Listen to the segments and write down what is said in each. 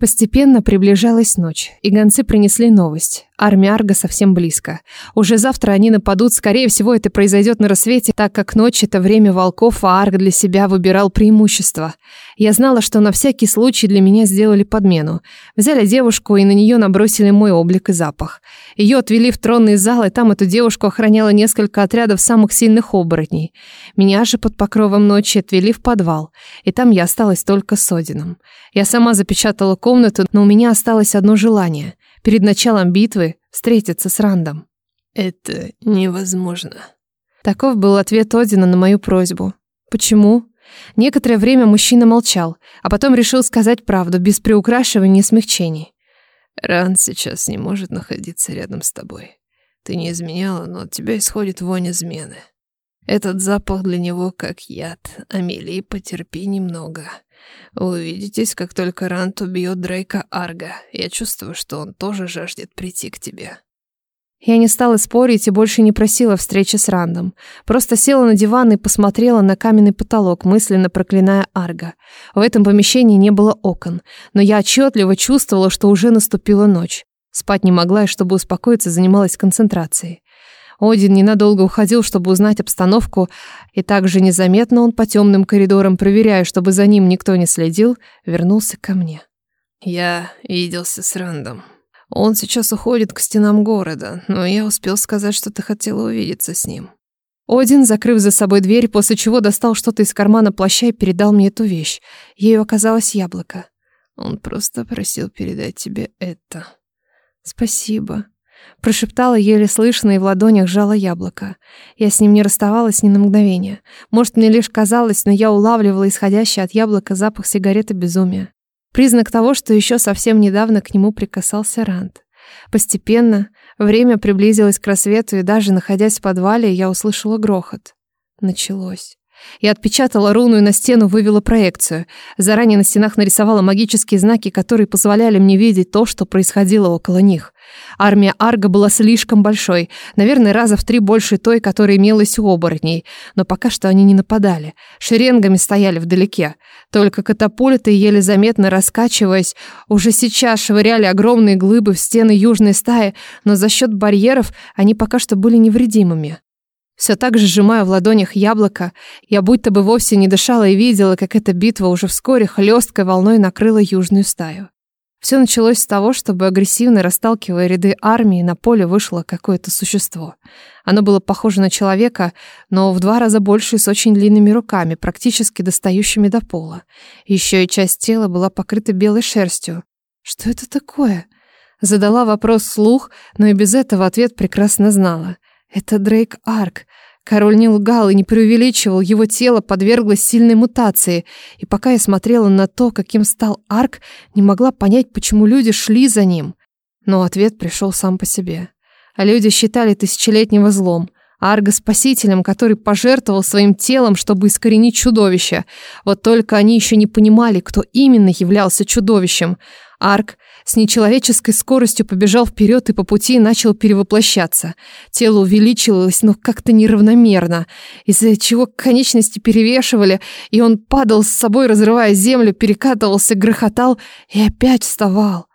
Постепенно приближалась ночь, и гонцы принесли новость. Армия Арга совсем близко. Уже завтра они нападут, скорее всего, это произойдет на рассвете, так как ночь — это время волков, а Арг для себя выбирал преимущество. Я знала, что на всякий случай для меня сделали подмену. Взяли девушку, и на нее набросили мой облик и запах. Ее отвели в тронный зал, и там эту девушку охраняло несколько отрядов самых сильных оборотней. Меня же под покровом ночи отвели в подвал, и там я осталась только с Одином. Я сама запечатала комнату, комнату, но у меня осталось одно желание. Перед началом битвы встретиться с Рандом. Это невозможно. Таков был ответ Одина на мою просьбу. Почему? Некоторое время мужчина молчал, а потом решил сказать правду, без приукрашивания и смягчений. «Ран сейчас не может находиться рядом с тобой. Ты не изменяла, но от тебя исходит вонь измены. Этот запах для него как яд. Амелии, потерпи немного. Увидитесь, как только Рант убьет Дрейка Арга. Я чувствую, что он тоже жаждет прийти к тебе». Я не стала спорить и больше не просила встречи с Рандом. Просто села на диван и посмотрела на каменный потолок, мысленно проклиная Арга. В этом помещении не было окон, но я отчетливо чувствовала, что уже наступила ночь. Спать не могла и, чтобы успокоиться, занималась концентрацией. Один ненадолго уходил, чтобы узнать обстановку, и также незаметно он по темным коридорам, проверяя, чтобы за ним никто не следил, вернулся ко мне. Я виделся с Рандом. Он сейчас уходит к стенам города, но я успел сказать, что ты хотела увидеться с ним. Один, закрыв за собой дверь, после чего достал что-то из кармана плаща и передал мне эту вещь. Ею оказалось яблоко. Он просто просил передать тебе это. Спасибо. Прошептала еле слышно и в ладонях сжала яблоко. Я с ним не расставалась ни на мгновение. Может, мне лишь казалось, но я улавливала исходящий от яблока запах сигареты безумия. Признак того, что еще совсем недавно к нему прикасался Ранд. Постепенно время приблизилось к рассвету, и даже находясь в подвале, я услышала грохот. Началось. Я отпечатала руну на стену вывела проекцию. Заранее на стенах нарисовала магические знаки, которые позволяли мне видеть то, что происходило около них. Армия Арга была слишком большой, наверное, раза в три больше той, которая имелась у оборотней, но пока что они не нападали. Шеренгами стояли вдалеке. Только катапульты, еле заметно раскачиваясь, уже сейчас швыряли огромные глыбы в стены южной стаи, но за счет барьеров они пока что были невредимыми все так же сжимая в ладонях яблоко, я будто бы вовсе не дышала и видела, как эта битва уже вскоре хлесткой волной накрыла южную стаю. Все началось с того, чтобы агрессивно расталкивая ряды армии, на поле вышло какое-то существо. Оно было похоже на человека, но в два раза больше и с очень длинными руками, практически достающими до пола. Еще и часть тела была покрыта белой шерстью. «Что это такое?» Задала вопрос слух, но и без этого ответ прекрасно знала. Это Дрейк Арк. Король не лгал и не преувеличивал, его тело подверглось сильной мутации, и пока я смотрела на то, каким стал Арк, не могла понять, почему люди шли за ним. Но ответ пришел сам по себе. А люди считали тысячелетнего злом, Арга спасителем, который пожертвовал своим телом, чтобы искоренить чудовище. Вот только они еще не понимали, кто именно являлся чудовищем. Арк — с нечеловеческой скоростью побежал вперед и по пути начал перевоплощаться. Тело увеличилось, но как-то неравномерно, из-за чего конечности перевешивали, и он падал с собой, разрывая землю, перекатывался, грохотал и опять вставал.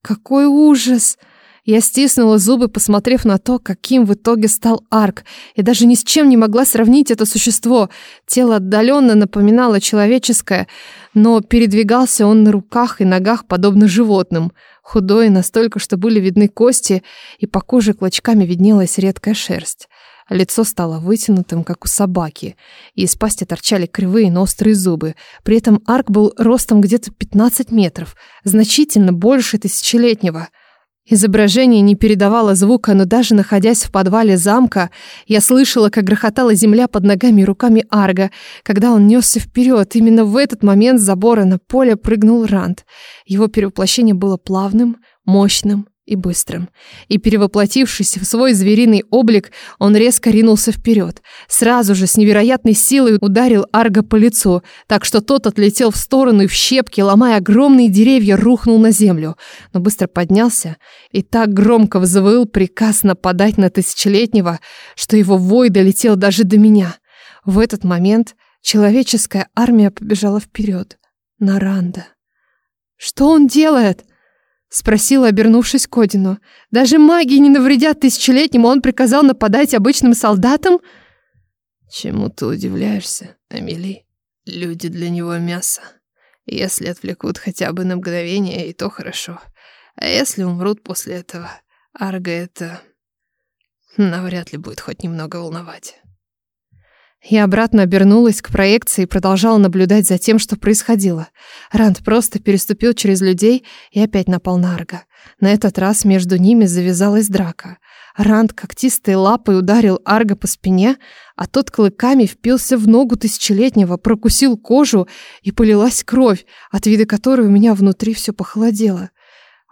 «Какой ужас!» Я стиснула зубы, посмотрев на то, каким в итоге стал Арк. Я даже ни с чем не могла сравнить это существо. Тело отдаленно напоминало человеческое, но передвигался он на руках и ногах, подобно животным. Худой настолько, что были видны кости, и по коже клочками виднелась редкая шерсть. А лицо стало вытянутым, как у собаки, и из пасти торчали кривые, но острые зубы. При этом Арк был ростом где-то 15 метров, значительно больше тысячелетнего — Изображение не передавало звука, но даже находясь в подвале замка, я слышала, как грохотала земля под ногами и руками Арга, когда он несся вперед. Именно в этот момент с забора на поле прыгнул Ранд. Его перевоплощение было плавным, мощным, и быстрым. И перевоплотившись в свой звериный облик, он резко ринулся вперед. Сразу же с невероятной силой ударил Арго по лицу, так что тот отлетел в сторону и в щепки, ломая огромные деревья, рухнул на землю. Но быстро поднялся и так громко взвыл приказ нападать на тысячелетнего, что его вой долетел даже до меня. В этот момент человеческая армия побежала вперед. Наранда. «Что он делает?» Спросила, обернувшись к Одину. «Даже магии не навредят тысячелетнему, он приказал нападать обычным солдатам?» «Чему ты удивляешься, Амели? Люди для него мясо. Если отвлекут хотя бы на мгновение, и то хорошо. А если умрут после этого, Арга это... Навряд ли будет хоть немного волновать». Я обратно обернулась к проекции и продолжала наблюдать за тем, что происходило. Ранд просто переступил через людей и опять напал на Арга. На этот раз между ними завязалась драка. Ранд когтистой лапой ударил Арга по спине, а тот клыками впился в ногу тысячелетнего, прокусил кожу и полилась кровь, от вида которой у меня внутри все похолодело.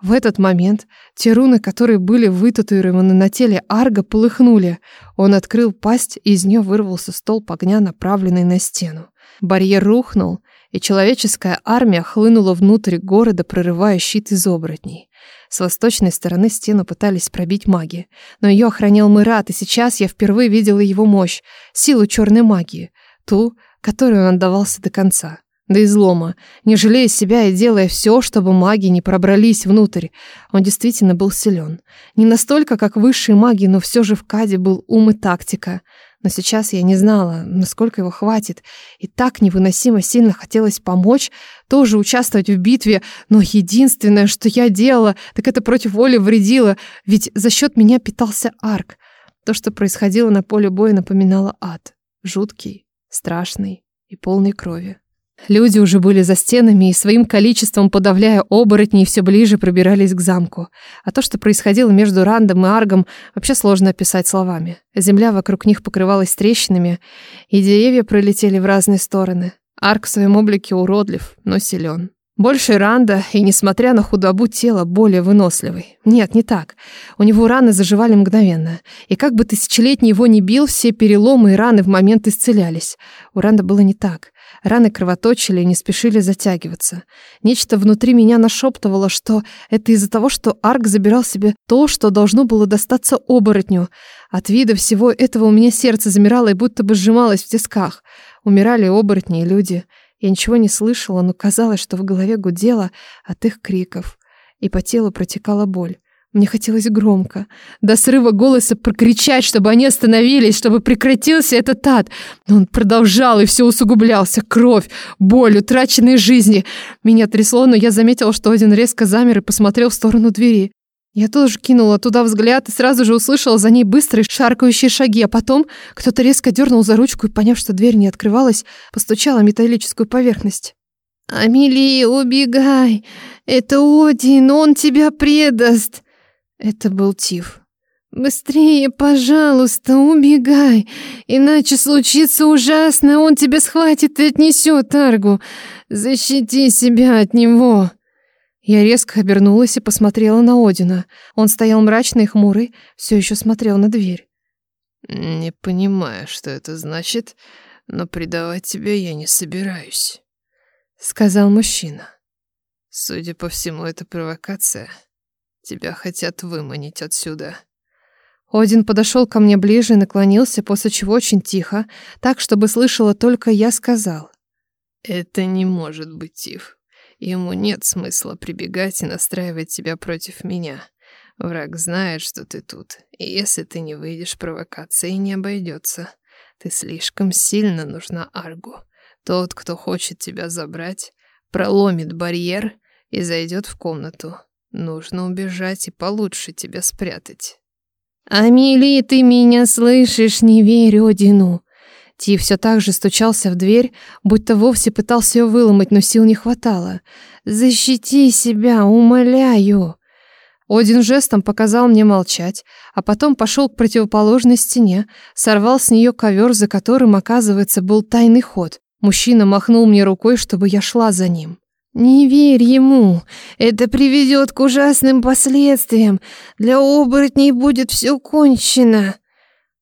В этот момент те руны, которые были вытатуированы на теле Арга, полыхнули. Он открыл пасть, и из нее вырвался столб огня, направленный на стену. Барьер рухнул, и человеческая армия хлынула внутрь города, прорывая щит из оборотней. С восточной стороны стену пытались пробить маги, но ее охранял Мират, и сейчас я впервые видела его мощь, силу черной магии, ту, которую он отдавался до конца до излома, не жалея себя и делая все, чтобы маги не пробрались внутрь. Он действительно был силен. Не настолько, как высшие маги, но все же в Каде был ум и тактика. Но сейчас я не знала, насколько его хватит. И так невыносимо сильно хотелось помочь, тоже участвовать в битве. Но единственное, что я делала, так это против воли вредила. Ведь за счет меня питался арк. То, что происходило на поле боя, напоминало ад. Жуткий, страшный и полный крови. Люди уже были за стенами и своим количеством, подавляя оборотни, все ближе пробирались к замку. А то, что происходило между Рандом и Аргом, вообще сложно описать словами. Земля вокруг них покрывалась трещинами, и деревья пролетели в разные стороны. Арк в своем облике уродлив, но силен. Больше Ранда, и несмотря на худобу тела, более выносливый. Нет, не так. У него раны заживали мгновенно. И как бы тысячелетний его не бил, все переломы и раны в момент исцелялись. У Ранда было не так. Раны кровоточили и не спешили затягиваться. Нечто внутри меня нашептывало, что это из-за того, что Арк забирал себе то, что должно было достаться оборотню. От вида всего этого у меня сердце замирало и будто бы сжималось в тисках. Умирали оборотни и люди. Я ничего не слышала, но казалось, что в голове гудело от их криков, и по телу протекала боль. Мне хотелось громко, до срыва голоса прокричать, чтобы они остановились, чтобы прекратился этот ад. Но он продолжал, и все усугублялся. Кровь, боль, утраченные жизни. Меня трясло, но я заметила, что один резко замер и посмотрел в сторону двери. Я тоже кинула туда взгляд и сразу же услышала за ней быстрые шаркающие шаги, а потом кто-то резко дернул за ручку и, поняв, что дверь не открывалась, постучала металлическую поверхность. «Амели, убегай! Это Один, он тебя предаст!» Это был Тиф. «Быстрее, пожалуйста, убегай, иначе случится ужасно, он тебя схватит и отнесет Аргу. Защити себя от него!» Я резко обернулась и посмотрела на Одина. Он стоял мрачный и хмурый, все еще смотрел на дверь. «Не понимаю, что это значит, но предавать тебя я не собираюсь», — сказал мужчина. «Судя по всему, это провокация». Тебя хотят выманить отсюда. Один подошел ко мне ближе и наклонился, после чего очень тихо, так, чтобы слышала только я, сказал. «Это не может быть, Тиф. Ему нет смысла прибегать и настраивать тебя против меня. Враг знает, что ты тут, и если ты не выйдешь, провокации не обойдется. Ты слишком сильно нужна Аргу. Тот, кто хочет тебя забрать, проломит барьер и зайдет в комнату. Нужно убежать и получше тебя спрятать. «Амели, ты меня слышишь? Не верь Одину!» Ти все так же стучался в дверь, будто вовсе пытался ее выломать, но сил не хватало. «Защити себя, умоляю!» Один жестом показал мне молчать, а потом пошел к противоположной стене, сорвал с нее ковер, за которым, оказывается, был тайный ход. Мужчина махнул мне рукой, чтобы я шла за ним. Не верь ему. Это приведет к ужасным последствиям. Для оборотней будет все кончено.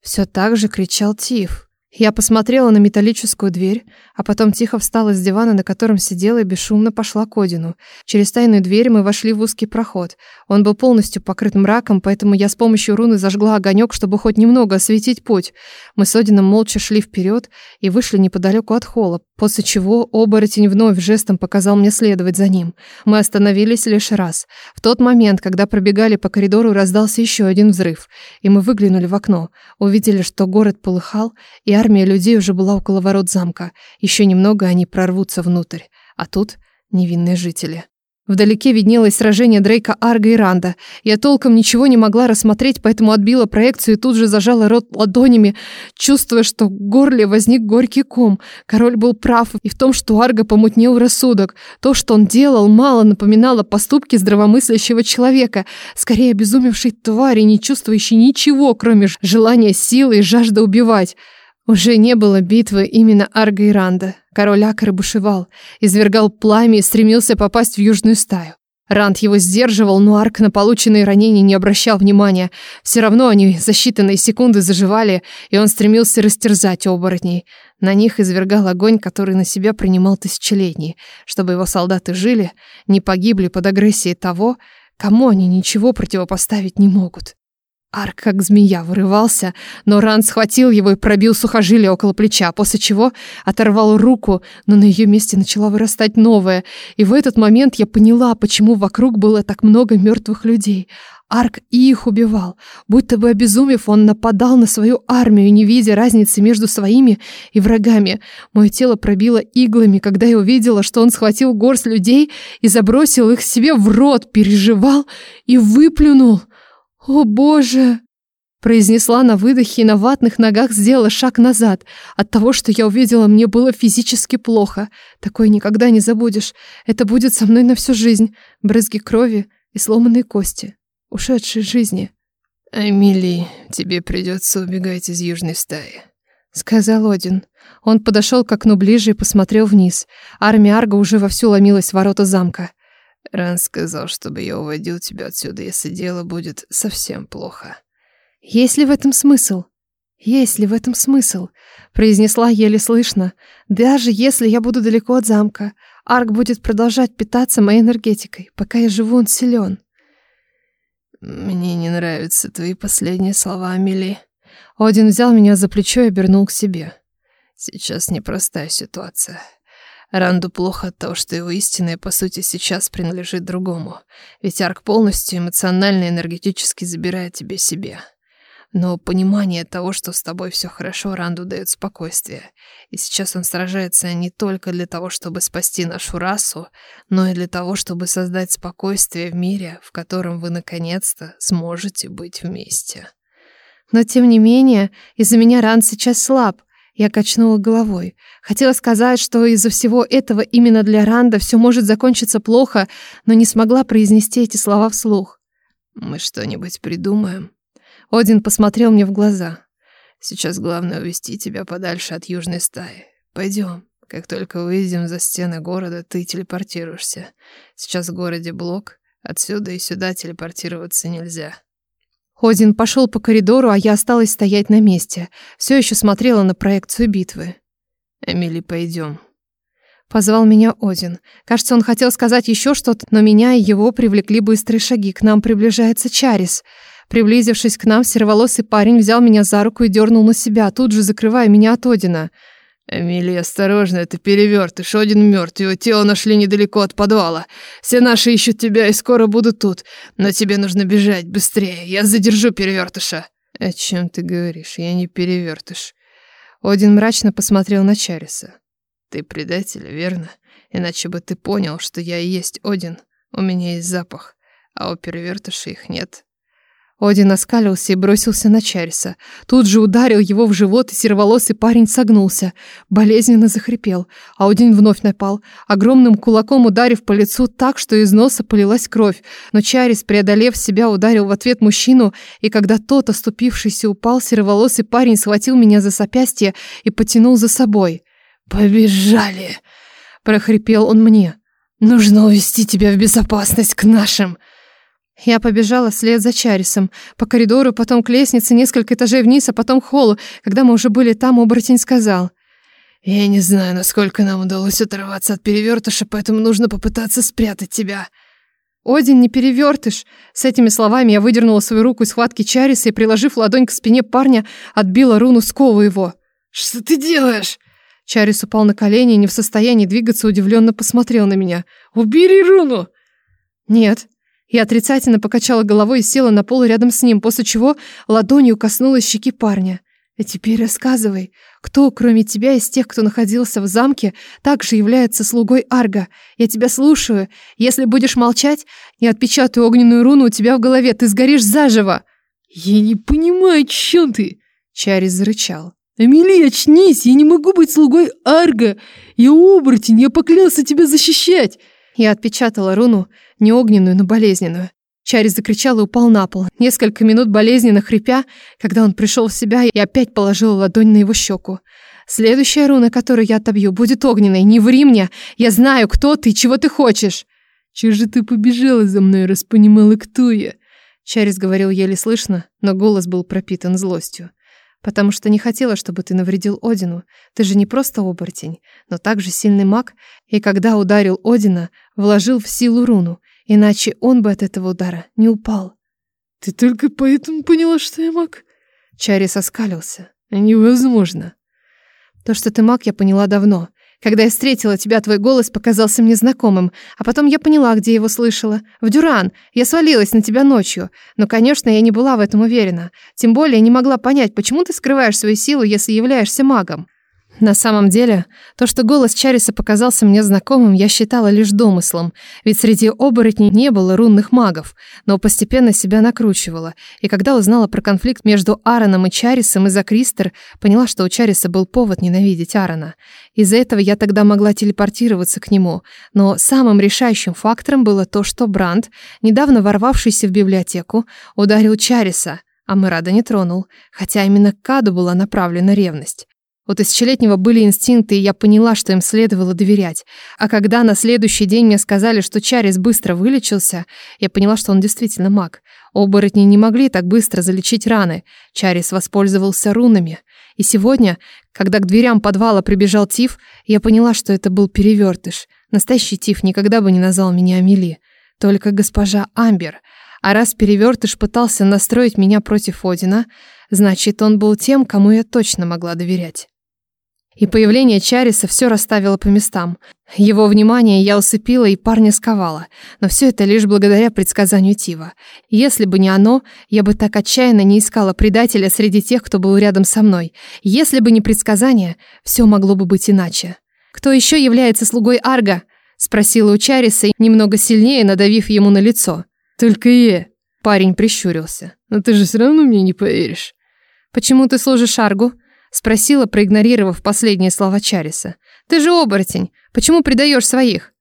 Все так же кричал Тиф. Я посмотрела на металлическую дверь, а потом тихо встала с дивана, на котором сидела и бесшумно пошла к Одину. Через тайную дверь мы вошли в узкий проход. Он был полностью покрыт мраком, поэтому я с помощью руны зажгла огонек, чтобы хоть немного осветить путь. Мы с Одином молча шли вперед и вышли неподалеку от холла, после чего оборотень вновь жестом показал мне следовать за ним. Мы остановились лишь раз. В тот момент, когда пробегали по коридору, раздался еще один взрыв, и мы выглянули в окно, увидели, что город полыхал, и армия людей уже была около ворот замка. Еще немного они прорвутся внутрь. А тут невинные жители. Вдалеке виднелось сражение Дрейка Арга и Ранда. Я толком ничего не могла рассмотреть, поэтому отбила проекцию и тут же зажала рот ладонями, чувствуя, что в горле возник горький ком. Король был прав и в том, что Арга помутнел рассудок. То, что он делал, мало напоминало поступки здравомыслящего человека, скорее обезумевшей твари, не чувствующей ничего, кроме желания силы и жажды убивать. Уже не было битвы именно Арго и Ранда, Король Акры бушевал, извергал пламя и стремился попасть в южную стаю. Ранд его сдерживал, но Арк на полученные ранения не обращал внимания. Все равно они за считанные секунды заживали, и он стремился растерзать оборотней. На них извергал огонь, который на себя принимал тысячелетний, чтобы его солдаты жили, не погибли под агрессией того, кому они ничего противопоставить не могут. Арк, как змея, вырывался, но Ран схватил его и пробил сухожилие около плеча, после чего оторвал руку, но на ее месте начала вырастать новая. И в этот момент я поняла, почему вокруг было так много мертвых людей. Арк и их убивал. Будто бы обезумев, он нападал на свою армию, не видя разницы между своими и врагами. Мое тело пробило иглами, когда я увидела, что он схватил горсть людей и забросил их себе в рот, переживал и выплюнул. «О боже!» произнесла на выдохе и на ватных ногах сделала шаг назад. От того, что я увидела, мне было физически плохо. Такое никогда не забудешь. Это будет со мной на всю жизнь. Брызги крови и сломанные кости. Ушедшие жизни. «Эмили, тебе придется убегать из южной стаи», — сказал Один. Он подошел к окну ближе и посмотрел вниз. Армия Арга уже вовсю ломилась в ворота замка. Ран сказал, чтобы я уводил тебя отсюда, если дело будет совсем плохо. «Есть ли в этом смысл?» «Есть ли в этом смысл?» — произнесла еле слышно. «Даже если я буду далеко от замка, Арк будет продолжать питаться моей энергетикой. Пока я живу, он силен». «Мне не нравятся твои последние слова, Амели». Один взял меня за плечо и обернул к себе. «Сейчас непростая ситуация. Ранду плохо от того, что его истинное, по сути, сейчас принадлежит другому, ведь Арк полностью эмоционально и энергетически забирает тебе себе. Но понимание того, что с тобой все хорошо, Ранду дает спокойствие. И сейчас он сражается не только для того, чтобы спасти нашу расу, но и для того, чтобы создать спокойствие в мире, в котором вы наконец-то сможете быть вместе. Но тем не менее, из-за меня Ранд сейчас слаб. Я качнула головой. Хотела сказать, что из-за всего этого именно для Ранда все может закончиться плохо, но не смогла произнести эти слова вслух. «Мы что-нибудь придумаем?» Один посмотрел мне в глаза. «Сейчас главное увести тебя подальше от южной стаи. Пойдем. Как только выйдем за стены города, ты телепортируешься. Сейчас в городе блок. Отсюда и сюда телепортироваться нельзя». Ходин пошел по коридору, а я осталась стоять на месте. Все еще смотрела на проекцию битвы. «Эмили, пойдем», Позвал меня Один. Кажется, он хотел сказать еще что-то, но меня и его привлекли быстрые шаги. К нам приближается Чарис. Приблизившись к нам, сероволосый парень взял меня за руку и дернул на себя, тут же закрывая меня от Одина. «Эмилия, осторожно, это перевертыш один мертв, его тело нашли недалеко от подвала. Все наши ищут тебя и скоро будут тут, но тебе нужно бежать, быстрее, я задержу перевертыша». «О чем ты говоришь? Я не перевертыш». Один мрачно посмотрел на Чариса. «Ты предатель, верно? Иначе бы ты понял, что я и есть Один. У меня есть запах, а у перевертыша их нет». Один оскалился и бросился на Чариса. Тут же ударил его в живот, и серволосый парень согнулся. Болезненно захрипел. а Один вновь напал, огромным кулаком ударив по лицу так, что из носа полилась кровь. Но Чарис, преодолев себя, ударил в ответ мужчину, и когда тот, оступившийся, упал, серволосый парень схватил меня за сопястье и потянул за собой. «Побежали!» – прохрипел он мне. «Нужно увести тебя в безопасность к нашим!» Я побежала вслед за Чарисом. По коридору, потом к лестнице, несколько этажей вниз, а потом к холлу. Когда мы уже были там, оборотень сказал. «Я не знаю, насколько нам удалось оторваться от перевертыша, поэтому нужно попытаться спрятать тебя». «Один, не перевертыш!» С этими словами я выдернула свою руку из хватки Чариса и, приложив ладонь к спине парня, отбила руну скову его. «Что ты делаешь?» Чарис упал на колени и, не в состоянии двигаться, удивленно посмотрел на меня. «Убери руну!» «Нет», я отрицательно покачала головой и села на пол рядом с ним, после чего ладонью коснулась щеки парня. «А теперь рассказывай, кто, кроме тебя, из тех, кто находился в замке, также является слугой Арга? Я тебя слушаю. Если будешь молчать, я отпечатаю огненную руну у тебя в голове, ты сгоришь заживо!» «Я не понимаю, чем ты!» Чарис зарычал. «Эмили, очнись! Я не могу быть слугой Арга! Я оборотень! Я поклялся тебя защищать!» Я отпечатала руну, не огненную, но болезненную. Чарри закричал и упал на пол. Несколько минут болезненно хрипя, когда он пришел в себя, и опять положил ладонь на его щеку. «Следующая руна, которую я отобью, будет огненной. Не ври мне! Я знаю, кто ты и чего ты хочешь!» «Чего же ты побежала за мной, раз понимала, кто я?» Чарис говорил еле слышно, но голос был пропитан злостью. «Потому что не хотела, чтобы ты навредил Одину. Ты же не просто оборотень, но также сильный маг, и когда ударил Одина, вложил в силу руну — иначе он бы от этого удара не упал. «Ты только поэтому поняла, что я маг?» Чарри соскалился. «Невозможно». «То, что ты маг, я поняла давно. Когда я встретила тебя, твой голос показался мне знакомым, а потом я поняла, где его слышала. В Дюран. Я свалилась на тебя ночью. Но, конечно, я не была в этом уверена. Тем более не могла понять, почему ты скрываешь свою силу, если являешься магом». На самом деле, то, что голос Чариса показался мне знакомым, я считала лишь домыслом, ведь среди оборотней не было рунных магов, но постепенно себя накручивала, и когда узнала про конфликт между Аароном и Чарисом из-за Кристер, поняла, что у Чариса был повод ненавидеть Аарона. Из-за этого я тогда могла телепортироваться к нему, но самым решающим фактором было то, что Бранд, недавно ворвавшийся в библиотеку, ударил Чариса, а Мирада не тронул, хотя именно к Каду была направлена ревность. У тысячелетнего были инстинкты, и я поняла, что им следовало доверять. А когда на следующий день мне сказали, что Чарис быстро вылечился, я поняла, что он действительно маг. Оборотни не могли так быстро залечить раны. Чарис воспользовался рунами. И сегодня, когда к дверям подвала прибежал Тиф, я поняла, что это был перевертыш. Настоящий Тиф никогда бы не назвал меня Амели. Только госпожа Амбер. А раз перевертыш пытался настроить меня против Одина, значит, он был тем, кому я точно могла доверять. И появление Чариса все расставило по местам. Его внимание я усыпила и парня сковала, но все это лишь благодаря предсказанию Тива. Если бы не оно, я бы так отчаянно не искала предателя среди тех, кто был рядом со мной. Если бы не предсказание, все могло бы быть иначе. «Кто еще является слугой Арга?» — спросила у Чариса, немного сильнее надавив ему на лицо. «Только я». Парень прищурился. «Но ты же все равно мне не поверишь». «Почему ты служишь Аргу?» — спросила, проигнорировав последние слова Чариса. «Ты же оборотень. Почему предаешь своих?»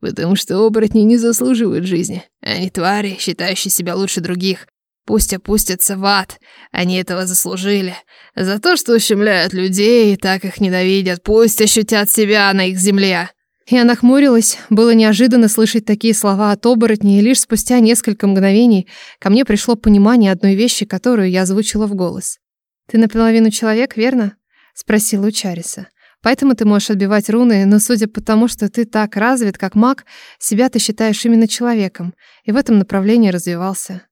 «Потому что оборотни не заслуживают жизни. Они твари, считающие себя лучше других. Пусть опустятся в ад. Они этого заслужили. За то, что ущемляют людей и так их ненавидят, пусть ощутят себя на их земле». Я нахмурилась, было неожиданно слышать такие слова от оборотней, и лишь спустя несколько мгновений ко мне пришло понимание одной вещи, которую я озвучила в голос. «Ты наполовину человек, верно?» — спросил у Чариса. «Поэтому ты можешь отбивать руны, но судя по тому, что ты так развит, как маг, себя ты считаешь именно человеком, и в этом направлении развивался».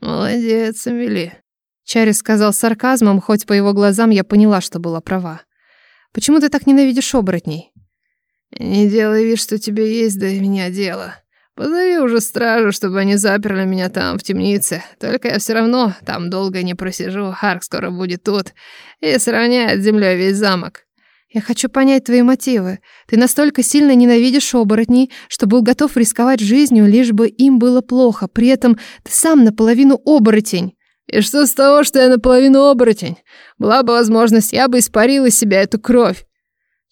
«Молодец, Амели», — Чарис сказал сарказмом, хоть по его глазам я поняла, что была права. «Почему ты так ненавидишь оборотней?» «Не делай вид, что тебе есть до меня дело», Позови уже стражу, чтобы они заперли меня там, в темнице. Только я все равно там долго не просижу. Харк скоро будет тут и сравняет с землей весь замок. Я хочу понять твои мотивы. Ты настолько сильно ненавидишь оборотней, что был готов рисковать жизнью, лишь бы им было плохо. При этом ты сам наполовину оборотень. И что с того, что я наполовину оборотень? Была бы возможность, я бы испарила из себя эту кровь.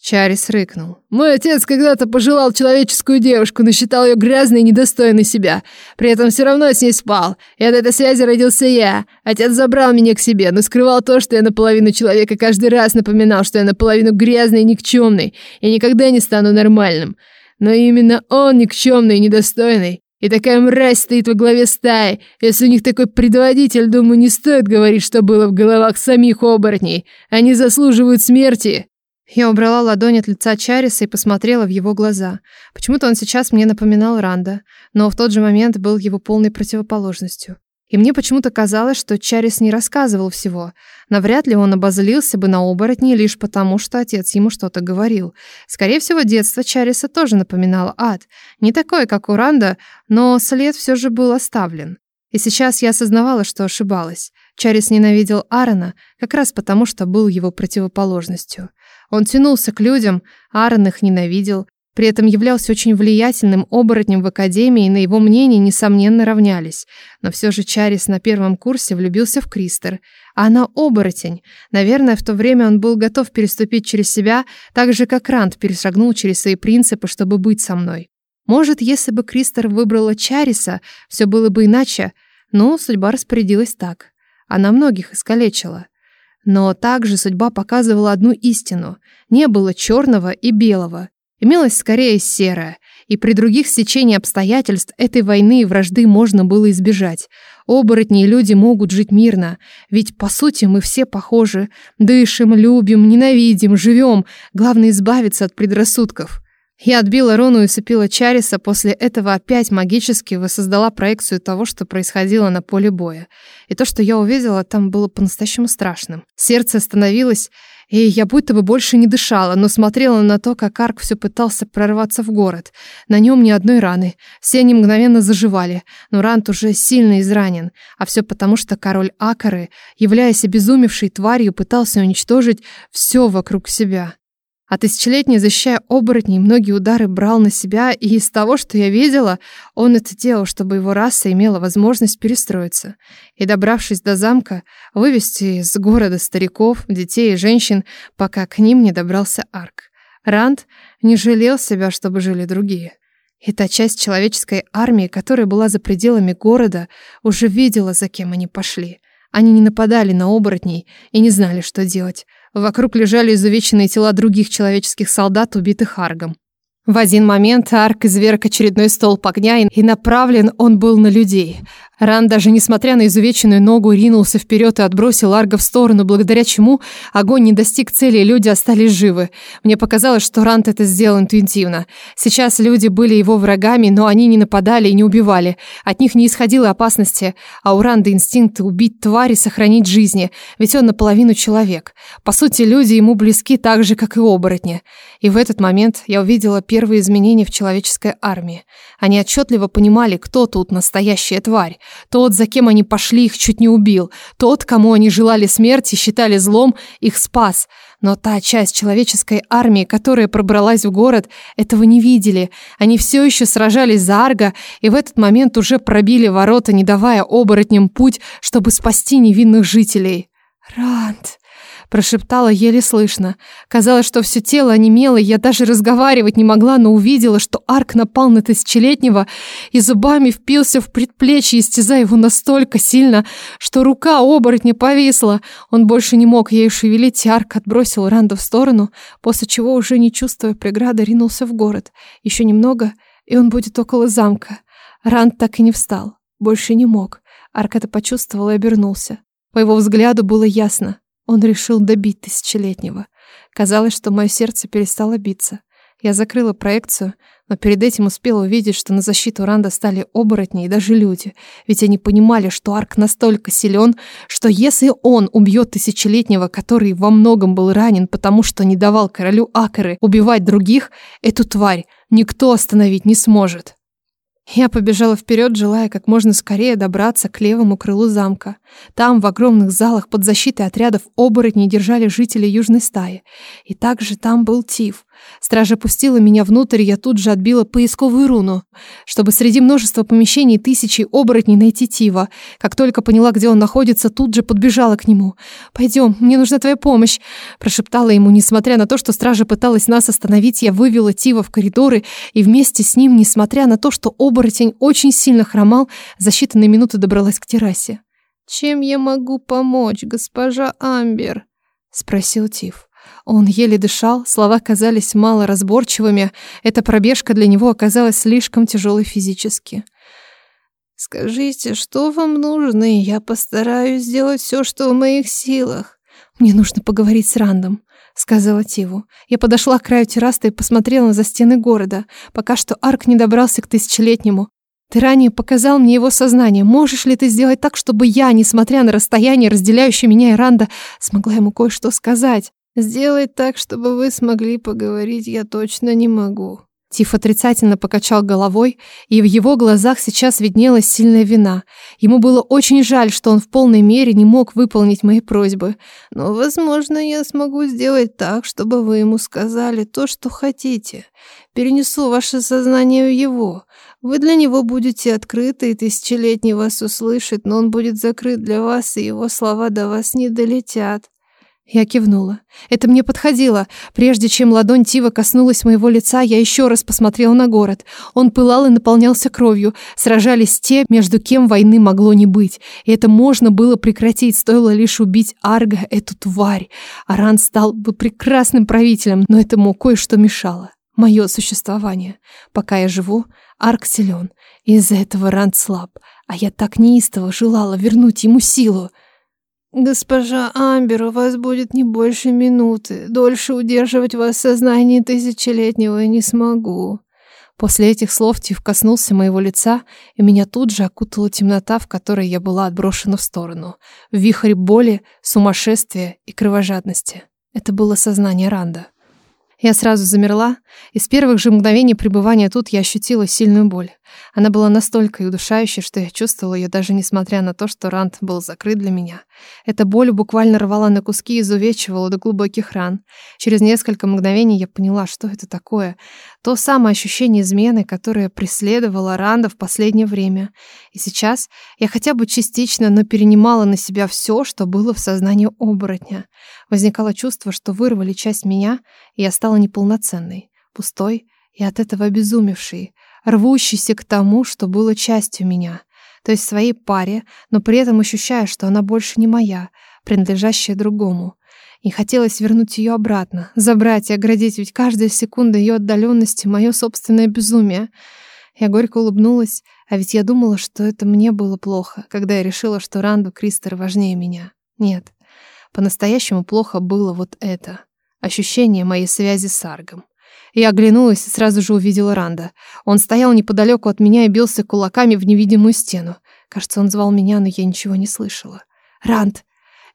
Чарис рыкнул. «Мой отец когда-то пожелал человеческую девушку, но считал ее грязной и недостойной себя. При этом все равно с ней спал. И от этой связи родился я. Отец забрал меня к себе, но скрывал то, что я наполовину человека каждый раз напоминал, что я наполовину грязный и никчемный. Я никогда не стану нормальным. Но именно он никчемный и недостойный. И такая мразь стоит во главе стаи. Если у них такой предводитель, думаю, не стоит говорить, что было в головах самих оборотней. Они заслуживают смерти». Я убрала ладонь от лица Чариса и посмотрела в его глаза. Почему-то он сейчас мне напоминал Ранда, но в тот же момент был его полной противоположностью. И мне почему-то казалось, что Чарис не рассказывал всего. Навряд ли он обозлился бы на оборотни лишь потому, что отец ему что-то говорил. Скорее всего, детство Чариса тоже напоминало ад. Не такое, как у Ранда, но след все же был оставлен. И сейчас я осознавала, что ошибалась. Чарис ненавидел Аарона как раз потому, что был его противоположностью. Он тянулся к людям, Аарон их ненавидел, при этом являлся очень влиятельным оборотнем в академии, и на его мнение, несомненно, равнялись. Но все же Чарис на первом курсе влюбился в Кристер. А она оборотень. Наверное, в то время он был готов переступить через себя, так же, как Рант перешагнул через свои принципы, чтобы быть со мной. Может, если бы Кристер выбрала Чариса, все было бы иначе, но судьба распорядилась так. Она многих искалечила но также судьба показывала одну истину. Не было черного и белого. Имелось скорее серое, и при других сечении обстоятельств этой войны и вражды можно было избежать. Оборотни и люди могут жить мирно, ведь по сути мы все похожи. Дышим, любим, ненавидим, живем. Главное избавиться от предрассудков. Я отбила Рону и усыпила Чариса, после этого опять магически воссоздала проекцию того, что происходило на поле боя. И то, что я увидела, там было по-настоящему страшным. Сердце остановилось, и я будто бы больше не дышала, но смотрела на то, как Арк все пытался прорваться в город. На нем ни одной раны. Все они мгновенно заживали, но Рант уже сильно изранен. А все потому, что король Акары, являясь обезумевшей тварью, пытался уничтожить все вокруг себя. А тысячелетний, защищая оборотней, многие удары брал на себя, и из того, что я видела, он это делал, чтобы его раса имела возможность перестроиться. И, добравшись до замка, вывести из города стариков, детей и женщин, пока к ним не добрался Арк. Ранд не жалел себя, чтобы жили другие. И та часть человеческой армии, которая была за пределами города, уже видела, за кем они пошли. Они не нападали на оборотней и не знали, что делать. Вокруг лежали изувеченные тела других человеческих солдат, убитых Аргом. В один момент Арк изверг очередной столб огня, и направлен он был на людей. Ран даже несмотря на изувеченную ногу ринулся вперед и отбросил Арга в сторону, благодаря чему огонь не достиг цели, и люди остались живы. Мне показалось, что Ранд это сделал интуитивно. Сейчас люди были его врагами, но они не нападали и не убивали. От них не исходило опасности, а у Ранда инстинкт убить твари, сохранить жизни, ведь он наполовину человек. По сути, люди ему близки так же, как и оборотни. И в этот момент я увидела первые изменения в человеческой армии. Они отчетливо понимали, кто тут настоящая тварь, тот, за кем они пошли, их чуть не убил. Тот, кому они желали смерти, считали злом, их спас. Но та часть человеческой армии, которая пробралась в город, этого не видели. Они все еще сражались за Арго и в этот момент уже пробили ворота, не давая оборотням путь, чтобы спасти невинных жителей. «Рант!» Прошептала еле слышно. Казалось, что все тело онемело, я даже разговаривать не могла, но увидела, что арк напал на тысячелетнего и зубами впился в предплечье, истязая его настолько сильно, что рука оборотня повисла. Он больше не мог ею шевелить, и арк отбросил Ранда в сторону, после чего, уже не чувствуя преграды, ринулся в город. Еще немного, и он будет около замка. Ранд так и не встал. Больше не мог. Арк это почувствовал и обернулся. По его взгляду было ясно. Он решил добить тысячелетнего. Казалось, что мое сердце перестало биться. Я закрыла проекцию, но перед этим успела увидеть, что на защиту Ранда стали оборотни и даже люди, ведь они понимали, что Арк настолько силен, что если он убьет Тысячелетнего, который во многом был ранен, потому что не давал королю Акеры убивать других, эту тварь никто остановить не сможет. Я побежала вперед, желая как можно скорее добраться к левому крылу замка. Там, в огромных залах под защитой отрядов оборотней держали жители южной стаи. И также там был Тиф. Стража пустила меня внутрь, я тут же отбила поисковую руну, чтобы среди множества помещений тысячи оборотней найти Тива. Как только поняла, где он находится, тут же подбежала к нему. «Пойдем, мне нужна твоя помощь», – прошептала ему. Несмотря на то, что стража пыталась нас остановить, я вывела Тива в коридоры, и вместе с ним, несмотря на то, что оборотень очень сильно хромал, за считанные минуты добралась к террасе. «Чем я могу помочь, госпожа Амбер?» – спросил Тив. Он еле дышал, слова казались малоразборчивыми, эта пробежка для него оказалась слишком тяжелой физически. «Скажите, что вам нужно, и я постараюсь сделать все, что в моих силах. Мне нужно поговорить с Рандом», — сказала Тиву. Я подошла к краю террасы и посмотрела за стены города, пока что Арк не добрался к тысячелетнему. «Ты ранее показал мне его сознание. Можешь ли ты сделать так, чтобы я, несмотря на расстояние, разделяющее меня и Ранда, смогла ему кое-что сказать?» «Сделай так, чтобы вы смогли поговорить, я точно не могу». Тиф отрицательно покачал головой, и в его глазах сейчас виднелась сильная вина. Ему было очень жаль, что он в полной мере не мог выполнить мои просьбы. «Но, возможно, я смогу сделать так, чтобы вы ему сказали то, что хотите. Перенесу ваше сознание в его. Вы для него будете открыты, и тысячелетний вас услышит, но он будет закрыт для вас, и его слова до вас не долетят. Я кивнула. Это мне подходило. Прежде чем ладонь Тива коснулась моего лица, я еще раз посмотрела на город. Он пылал и наполнялся кровью. Сражались те, между кем войны могло не быть. И это можно было прекратить, стоило лишь убить Арга, эту тварь. Аран стал бы прекрасным правителем, но этому кое-что мешало. Мое существование. Пока я живу, Арк силен. Из-за этого Ранд слаб. А я так неистово желала вернуть ему силу. Госпожа Амбер, у вас будет не больше минуты. Дольше удерживать вас в сознании тысячелетнего я не смогу. После этих слов Тиф коснулся моего лица, и меня тут же окутала темнота, в которой я была отброшена в сторону. В вихрь боли, сумасшествия и кровожадности. Это было сознание Ранда. Я сразу замерла, и с первых же мгновений пребывания тут я ощутила сильную боль. Она была настолько удушающей, что я чувствовала ее даже несмотря на то, что рант был закрыт для меня. Эта боль буквально рвала на куски и изувечивала до глубоких ран. Через несколько мгновений я поняла, что это такое. То самое ощущение измены, которое преследовало Ранда в последнее время. И сейчас я хотя бы частично, но перенимала на себя все, что было в сознании оборотня. Возникало чувство, что вырвали часть меня, и я стала неполноценной, пустой и от этого обезумевшей рвущийся к тому, что было частью меня, то есть своей паре, но при этом ощущая, что она больше не моя, принадлежащая другому. И хотелось вернуть ее обратно, забрать и оградить, ведь каждая секунда ее отдаленности — мое собственное безумие. Я горько улыбнулась, а ведь я думала, что это мне было плохо, когда я решила, что Ранду Кристер важнее меня. Нет, по-настоящему плохо было вот это — ощущение моей связи с Аргом. Я оглянулась и сразу же увидела Ранда. Он стоял неподалеку от меня и бился кулаками в невидимую стену. Кажется, он звал меня, но я ничего не слышала. «Ранд!»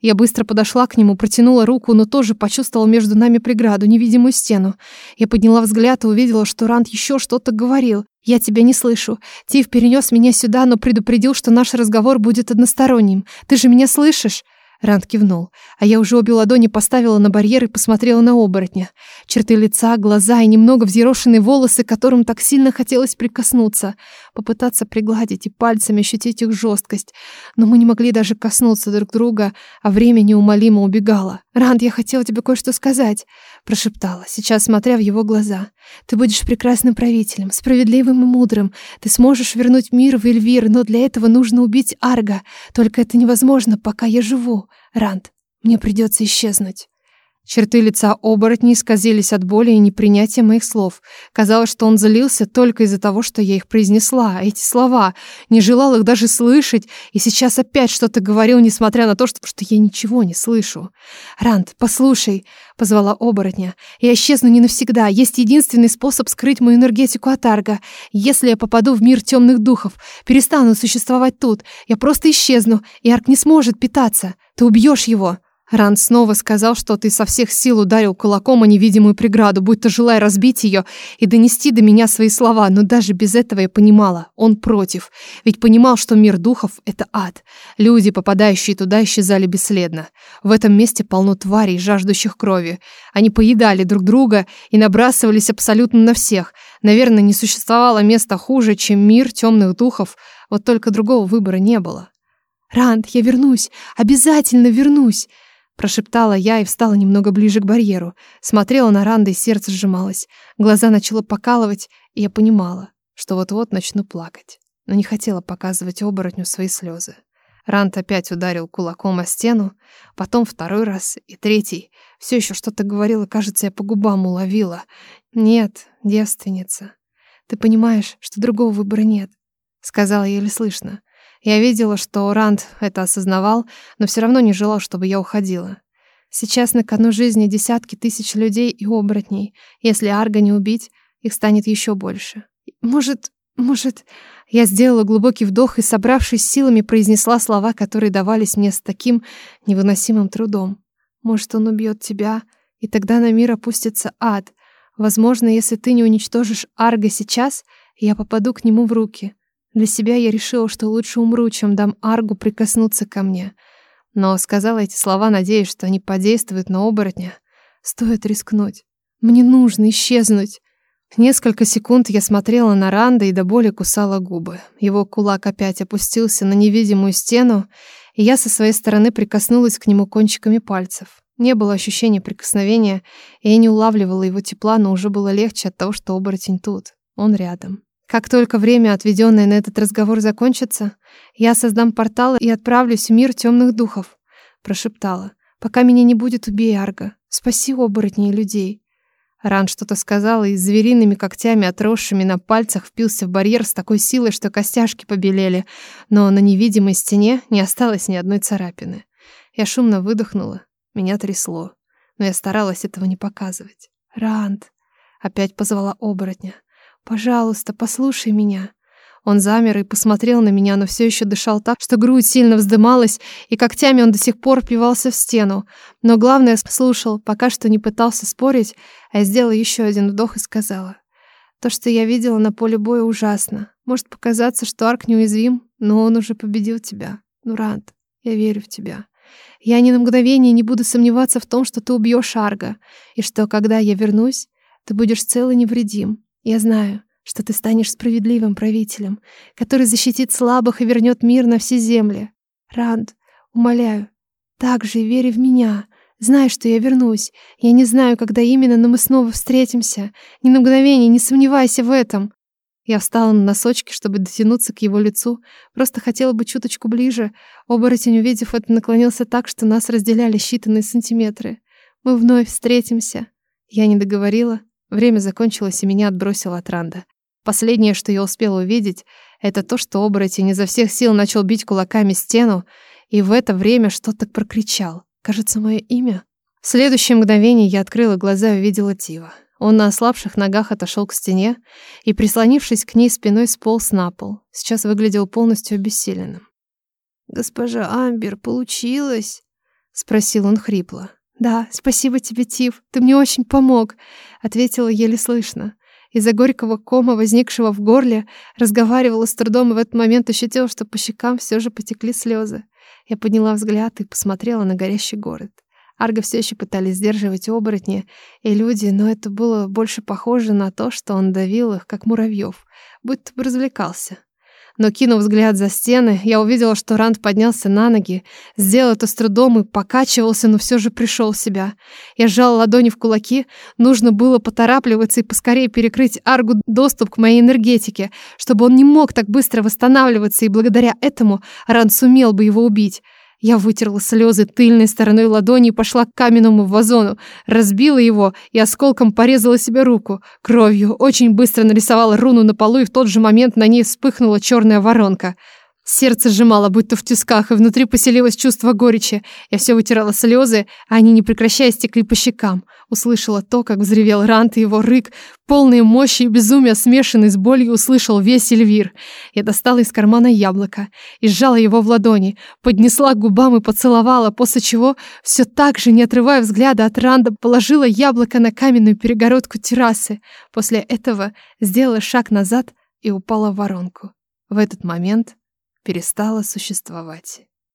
Я быстро подошла к нему, протянула руку, но тоже почувствовала между нами преграду, невидимую стену. Я подняла взгляд и увидела, что Ранд еще что-то говорил. «Я тебя не слышу. Тиф перенес меня сюда, но предупредил, что наш разговор будет односторонним. Ты же меня слышишь?» Ранд кивнул, а я уже обе ладони поставила на барьер и посмотрела на оборотня. Черты лица, глаза и немного взъерошенные волосы, которым так сильно хотелось прикоснуться, попытаться пригладить и пальцами ощутить их жесткость. Но мы не могли даже коснуться друг друга, а время неумолимо убегало. «Ранд, я хотела тебе кое-что сказать», —— прошептала, сейчас смотря в его глаза. «Ты будешь прекрасным правителем, справедливым и мудрым. Ты сможешь вернуть мир в Эльвир, но для этого нужно убить Арга. Только это невозможно, пока я живу, Ранд. Мне придется исчезнуть». Черты лица оборотней исказились от боли и непринятия моих слов. Казалось, что он залился только из-за того, что я их произнесла, эти слова. Не желал их даже слышать, и сейчас опять что-то говорил, несмотря на то, что, что я ничего не слышу. «Ранд, послушай», — позвала оборотня, — «я исчезну не навсегда. Есть единственный способ скрыть мою энергетику от Арга. Если я попаду в мир темных духов, перестану существовать тут. Я просто исчезну, и Арг не сможет питаться. Ты убьешь его». Ранд снова сказал что ты со всех сил ударил кулаком о невидимую преграду, будто желая разбить ее и донести до меня свои слова, но даже без этого я понимала, он против, ведь понимал, что мир духов — это ад. Люди, попадающие туда, исчезали бесследно. В этом месте полно тварей, жаждущих крови. Они поедали друг друга и набрасывались абсолютно на всех. Наверное, не существовало места хуже, чем мир темных духов, вот только другого выбора не было. «Ранд, я вернусь! Обязательно вернусь!» Прошептала я и встала немного ближе к барьеру. Смотрела на Ранда, и сердце сжималось. Глаза начало покалывать, и я понимала, что вот-вот начну плакать. Но не хотела показывать оборотню свои слезы. Рант опять ударил кулаком о стену, потом второй раз и третий. Все еще что-то говорила, кажется, я по губам уловила. «Нет, девственница, ты понимаешь, что другого выбора нет», — сказала еле слышно. Я видела, что Ранд это осознавал, но все равно не желал, чтобы я уходила. Сейчас на кону жизни десятки тысяч людей и оборотней. Если Арга не убить, их станет еще больше. Может, может... Я сделала глубокий вдох и, собравшись силами, произнесла слова, которые давались мне с таким невыносимым трудом. Может, он убьет тебя, и тогда на мир опустится ад. Возможно, если ты не уничтожишь Арга сейчас, я попаду к нему в руки. Для себя я решила, что лучше умру, чем дам Аргу прикоснуться ко мне. Но сказала эти слова, надеясь, что они подействуют на оборотня. Стоит рискнуть. Мне нужно исчезнуть. Несколько секунд я смотрела на Ранда и до боли кусала губы. Его кулак опять опустился на невидимую стену, и я со своей стороны прикоснулась к нему кончиками пальцев. Не было ощущения прикосновения, и я не улавливала его тепла, но уже было легче от того, что оборотень тут. Он рядом. Как только время, отведенное на этот разговор, закончится, я создам портал и отправлюсь в мир темных духов», — прошептала. «Пока меня не будет, убей Арга. Спаси оборотней людей». Ран что-то сказал и звериными когтями, отросшими на пальцах, впился в барьер с такой силой, что костяшки побелели, но на невидимой стене не осталось ни одной царапины. Я шумно выдохнула, меня трясло, но я старалась этого не показывать. «Ранд!» — опять позвала оборотня — «Пожалуйста, послушай меня». Он замер и посмотрел на меня, но все еще дышал так, что грудь сильно вздымалась, и когтями он до сих пор впивался в стену. Но главное, слушал, пока что не пытался спорить, а сделал еще один вдох и сказала. То, что я видела на поле боя, ужасно. Может показаться, что Арк неуязвим, но он уже победил тебя. Нурант, я верю в тебя. Я ни на мгновение не буду сомневаться в том, что ты убьешь Арга, и что, когда я вернусь, ты будешь цел и невредим. Я знаю, что ты станешь справедливым правителем, который защитит слабых и вернет мир на все земли. Ранд, умоляю, так же вери в меня. Знай, что я вернусь. Я не знаю, когда именно, но мы снова встретимся. Ни на мгновение не сомневайся в этом. Я встала на носочки, чтобы дотянуться к его лицу. Просто хотела бы чуточку ближе. Оборотень, увидев это, наклонился так, что нас разделяли считанные сантиметры. Мы вновь встретимся. Я не договорила, Время закончилось, и меня отбросило от Ранда. Последнее, что я успела увидеть, это то, что оборотень изо всех сил начал бить кулаками стену, и в это время что-то прокричал. Кажется, мое имя. В следующее мгновение я открыла глаза и увидела Тива. Он на ослабших ногах отошел к стене и, прислонившись к ней спиной, сполз на пол. Сейчас выглядел полностью обессиленным. «Госпожа Амбер, получилось?» — спросил он хрипло. «Да, спасибо тебе, Тив, ты мне очень помог ответила еле слышно. Из-за горького кома, возникшего в горле, разговаривала с трудом и в этот момент ощутила, что по щекам все же потекли слезы. Я подняла взгляд и посмотрела на горящий город. Арго все еще пытались сдерживать оборотни и люди, но это было больше похоже на то, что он давил их, как муравьев, будто бы развлекался но, кинув взгляд за стены, я увидела, что Ранд поднялся на ноги, сделал это с трудом и покачивался, но все же пришел в себя. Я сжала ладони в кулаки, нужно было поторапливаться и поскорее перекрыть Аргу доступ к моей энергетике, чтобы он не мог так быстро восстанавливаться, и благодаря этому Ранд сумел бы его убить. Я вытерла слезы тыльной стороной ладони и пошла к каменному вазону, разбила его и осколком порезала себе руку. Кровью очень быстро нарисовала руну на полу, и в тот же момент на ней вспыхнула черная воронка — Сердце сжимало, будто в тисках, и внутри поселилось чувство горечи. Я все вытирала слезы, а они, не прекращая, стекли по щекам. Услышала то, как взревел Рант и его рык. Полные мощи и безумия, смешанный с болью, услышал весь Эльвир. Я достала из кармана яблоко и сжала его в ладони, поднесла к губам и поцеловала, после чего, все так же, не отрывая взгляда от Ранда, положила яблоко на каменную перегородку террасы. После этого сделала шаг назад и упала в воронку. В этот момент перестала существовать.